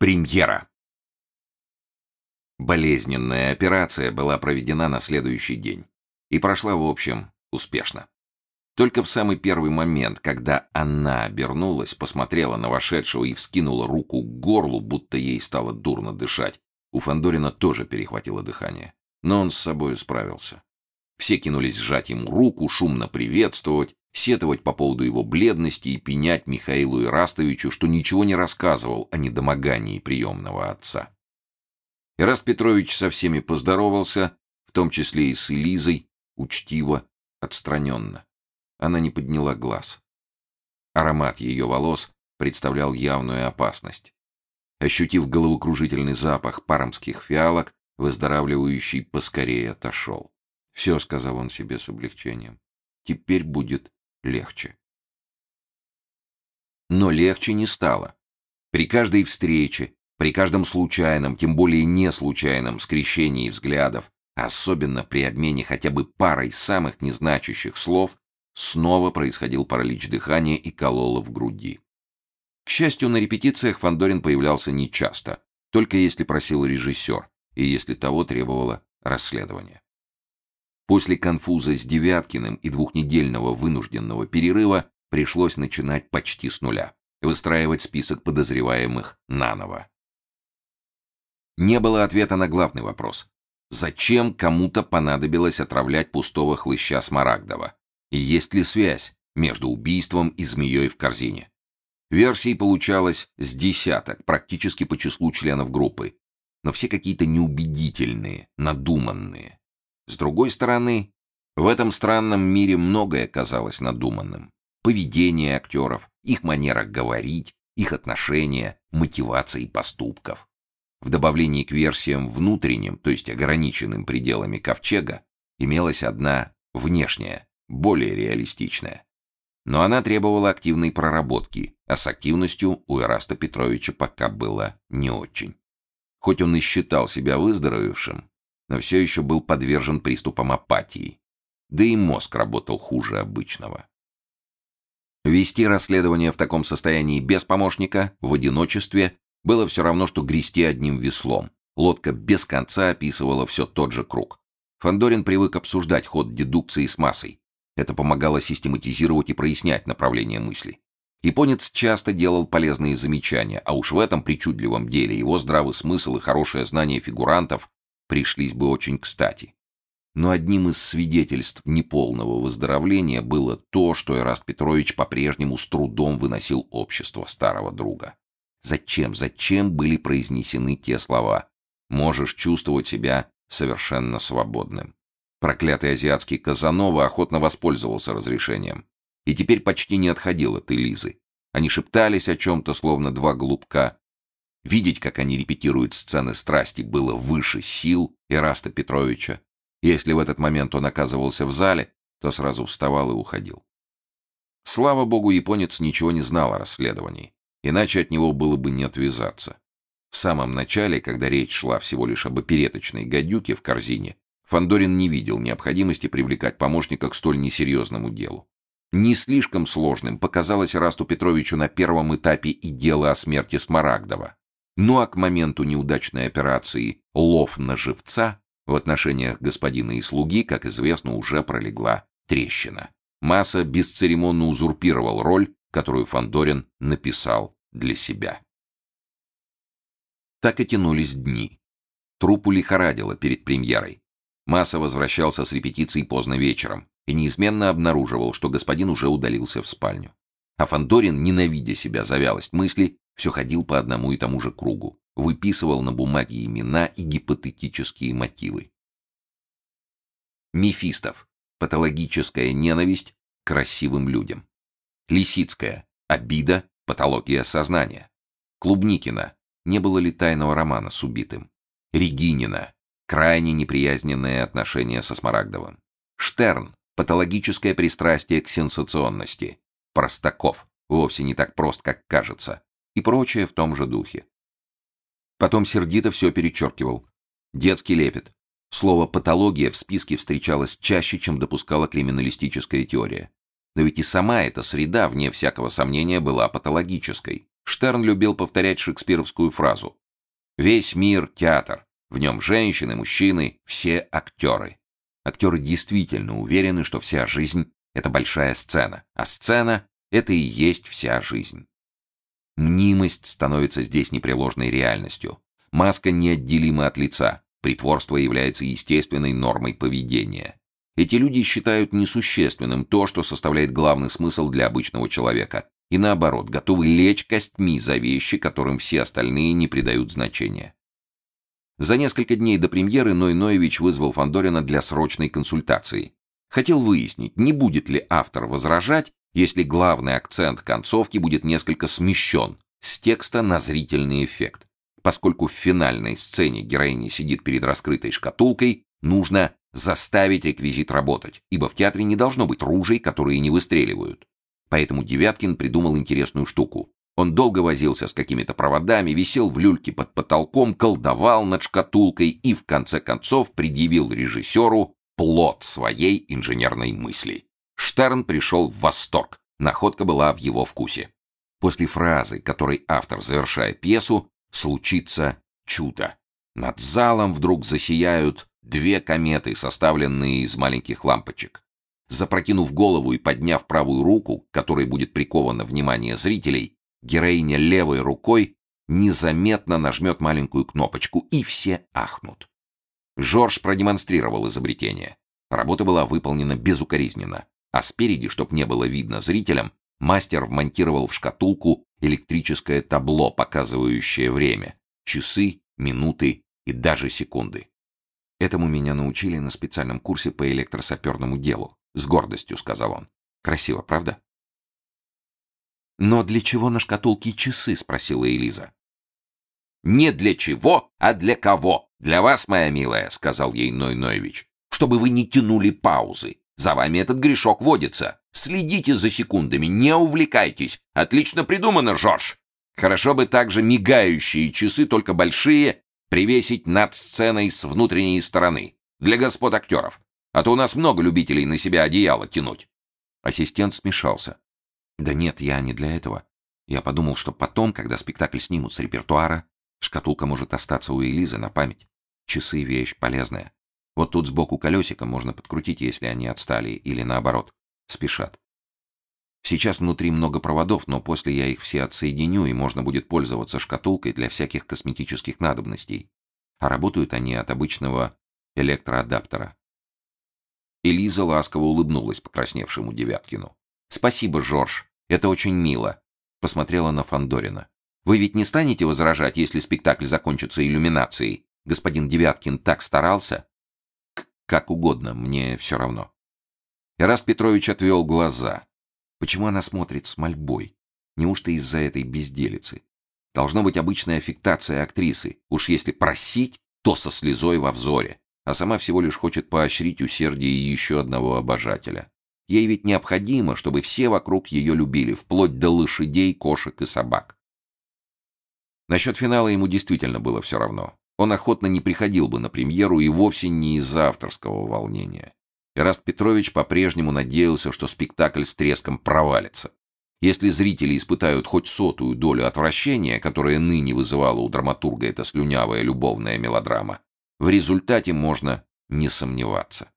Премьера. Болезненная операция была проведена на следующий день и прошла, в общем, успешно. Только в самый первый момент, когда она обернулась, посмотрела на вошедшего и вскинула руку к горлу, будто ей стало дурно дышать, у Фандорина тоже перехватило дыхание. Но он с собой справился. Все кинулись сжать ему руку, шумно приветствовать, сетовать по поводу его бледности и пенять Михаилу Ирастовичу, что ничего не рассказывал о недомогании приемного отца. Ираст Петрович со всеми поздоровался, в том числе и с Элизой, учтиво, отстраненно. Она не подняла глаз. Аромат ее волос представлял явную опасность. Ощутив головокружительный запах паромских фиалок, выздоравливающий поскорее отошел. «Все», — сказал он себе с облегчением, — «теперь будет легче». Но легче не стало. При каждой встрече, при каждом случайном, тем более не случайном скрещении взглядов, особенно при обмене хотя бы парой самых незначащих слов, снова происходил паралич дыхания и кололо в груди. К счастью, на репетициях Фандорин появлялся нечасто, только если просил режиссер и если того требовало расследование. После конфуза с Девяткиным и двухнедельного вынужденного перерыва пришлось начинать почти с нуля, выстраивать список подозреваемых наново. Не было ответа на главный вопрос. Зачем кому-то понадобилось отравлять пустого хлыща Смарагдова? И есть ли связь между убийством и змеей в корзине? Версий получалось с десяток, практически по числу членов группы, но все какие-то неубедительные, надуманные. С другой стороны, в этом странном мире многое казалось надуманным. Поведение актеров, их манера говорить, их отношения, мотивации поступков. В добавлении к версиям внутренним, то есть ограниченным пределами ковчега, имелась одна внешняя, более реалистичная. Но она требовала активной проработки, а с активностью у Ираста Петровича пока было не очень. Хоть он и считал себя выздоровевшим, но все еще был подвержен приступам апатии. Да и мозг работал хуже обычного. Вести расследование в таком состоянии без помощника, в одиночестве, было все равно, что грести одним веслом. Лодка без конца описывала все тот же круг. Фандорин привык обсуждать ход дедукции с массой. Это помогало систематизировать и прояснять направление мысли. Японец часто делал полезные замечания, а уж в этом причудливом деле его здравый смысл и хорошее знание фигурантов пришлись бы очень кстати. Но одним из свидетельств неполного выздоровления было то, что Эраст Петрович по-прежнему с трудом выносил общество старого друга. Зачем, зачем были произнесены те слова? Можешь чувствовать себя совершенно свободным. Проклятый азиатский Казанова охотно воспользовался разрешением. И теперь почти не отходил от Элизы. Они шептались о чем-то, словно два голубка, Видеть, как они репетируют сцены страсти, было выше сил Ираста Петровича. Если в этот момент он оказывался в зале, то сразу вставал и уходил. Слава богу, японец ничего не знал о расследовании, иначе от него было бы не отвязаться. В самом начале, когда речь шла всего лишь об опереточной гадюке в корзине, Фандорин не видел необходимости привлекать помощника к столь несерьезному делу. Не слишком сложным показалось Расту Петровичу на первом этапе и дело о смерти Смарагдова. Ну а к моменту неудачной операции «Лов на живца» в отношениях господина и слуги, как известно, уже пролегла трещина. Масса бесцеремонно узурпировал роль, которую Фандорин написал для себя. Так и тянулись дни. Труппу лихорадило перед премьерой. Масса возвращался с репетицией поздно вечером и неизменно обнаруживал, что господин уже удалился в спальню. А Фандорин, ненавидя себя за вялость мысли, все ходил по одному и тому же кругу, выписывал на бумаге имена и гипотетические мотивы. Мефистов. Патологическая ненависть к красивым людям. Лисицкая. Обида. Патология сознания. Клубникина. Не было ли тайного романа с убитым? Регинина. Крайне неприязненное отношение со Смарагдовым. Штерн. Патологическое пристрастие к сенсационности. Простаков. Вовсе не так прост, как кажется и прочее в том же духе. Потом сердито все перечеркивал. Детский лепет. Слово «патология» в списке встречалось чаще, чем допускала криминалистическая теория. Но ведь и сама эта среда, вне всякого сомнения, была патологической. Штерн любил повторять шекспировскую фразу. «Весь мир — театр. В нем женщины, мужчины, все актеры». Актеры действительно уверены, что вся жизнь — это большая сцена, а сцена — это и есть вся жизнь. Мнимость становится здесь непреложной реальностью. Маска неотделима от лица. Притворство является естественной нормой поведения. Эти люди считают несущественным то, что составляет главный смысл для обычного человека, и наоборот, готовы лечь костьми за вещи, которым все остальные не придают значения. За несколько дней до премьеры Ной Ноевич вызвал Фандорина для срочной консультации. Хотел выяснить, не будет ли автор возражать, если главный акцент концовки будет несколько смещен с текста на зрительный эффект. Поскольку в финальной сцене героиня сидит перед раскрытой шкатулкой, нужно заставить реквизит работать, ибо в театре не должно быть ружей, которые не выстреливают. Поэтому Девяткин придумал интересную штуку. Он долго возился с какими-то проводами, висел в люльке под потолком, колдовал над шкатулкой и, в конце концов, предъявил режиссеру плод своей инженерной мысли. Штерн пришел в восторг. Находка была в его вкусе. После фразы, которой автор завершает пьесу, случится чудо. Над залом вдруг засияют две кометы, составленные из маленьких лампочек. Запрокинув голову и подняв правую руку, которой будет приковано внимание зрителей, героиня левой рукой незаметно нажмет маленькую кнопочку, и все ахнут. Жорж продемонстрировал изобретение. Работа была выполнена безукоризненно, а спереди, чтоб не было видно зрителям, мастер вмонтировал в шкатулку электрическое табло, показывающее время, часы, минуты и даже секунды. Этому меня научили на специальном курсе по электросаперному делу. С гордостью сказал он. Красиво, правда? Но для чего на шкатулке часы? Спросила Элиза. Не для чего, а для кого. Для вас, моя милая, сказал ей Ной Ноевич. Чтобы вы не тянули паузы. За вами этот грешок водится. Следите за секундами, не увлекайтесь. Отлично придумано, Жорж. Хорошо бы также мигающие часы, только большие, привесить над сценой с внутренней стороны. Для господ актеров. А то у нас много любителей на себя одеяло тянуть. Ассистент смешался. Да нет, я не для этого. Я подумал, что потом, когда спектакль снимут с репертуара, шкатулка может остаться у Элизы на память. Часы — вещь полезная. Вот тут сбоку колесика можно подкрутить, если они отстали, или наоборот, спешат. Сейчас внутри много проводов, но после я их все отсоединю, и можно будет пользоваться шкатулкой для всяких косметических надобностей. А работают они от обычного электроадаптера. Элиза ласково улыбнулась покрасневшему Девяткину. «Спасибо, Жорж, это очень мило», — посмотрела на Фандорина. «Вы ведь не станете возражать, если спектакль закончится иллюминацией? Господин Девяткин так старался?» «Как угодно, мне все равно». Эраст Петрович отвел глаза. Почему она смотрит с мольбой? Неужто из-за этой безделицы? Должно быть обычная аффектация актрисы. Уж если просить, то со слезой во взоре. А сама всего лишь хочет поощрить усердие еще одного обожателя. Ей ведь необходимо, чтобы все вокруг ее любили, вплоть до лошадей, кошек и собак. Насчет финала ему действительно было все равно. Он охотно не приходил бы на премьеру и вовсе не из-за авторского волнения. Эраст Петрович по-прежнему надеялся, что спектакль с треском провалится. Если зрители испытают хоть сотую долю отвращения, которое ныне вызывало у драматурга эта слюнявая любовная мелодрама, в результате можно не сомневаться.